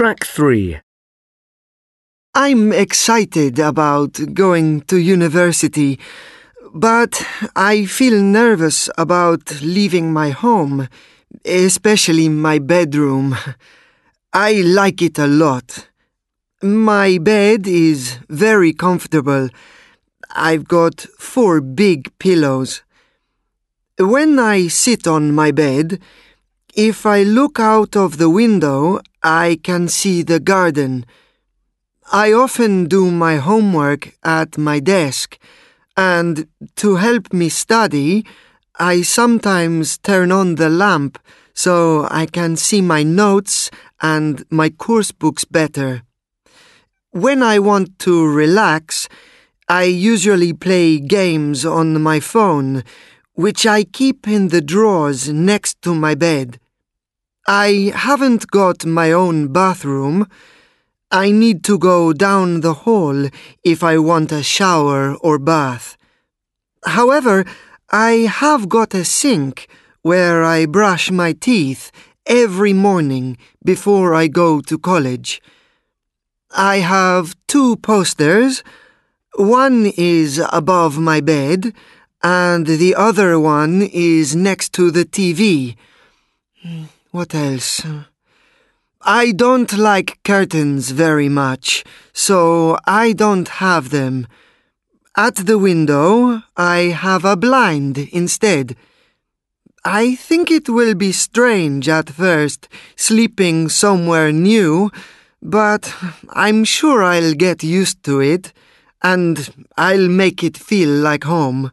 Track 3. I'm excited about going to university, but I feel nervous about leaving my home, especially my bedroom. I like it a lot. My bed is very comfortable. I've got four big pillows. When I sit on my bed, if I look out of the window, I can see the garden. I often do my homework at my desk, and to help me study, I sometimes turn on the lamp so I can see my notes and my course books better. When I want to relax, I usually play games on my phone, which I keep in the drawers next to my bed. I haven't got my own bathroom. I need to go down the hall if I want a shower or bath. However, I have got a sink where I brush my teeth every morning before I go to college. I have two posters. One is above my bed, and the other one is next to the TV. What else? I don't like curtains very much, so I don't have them. At the window, I have a blind instead. I think it will be strange at first, sleeping somewhere new, but I'm sure I'll get used to it, and I'll make it feel like home.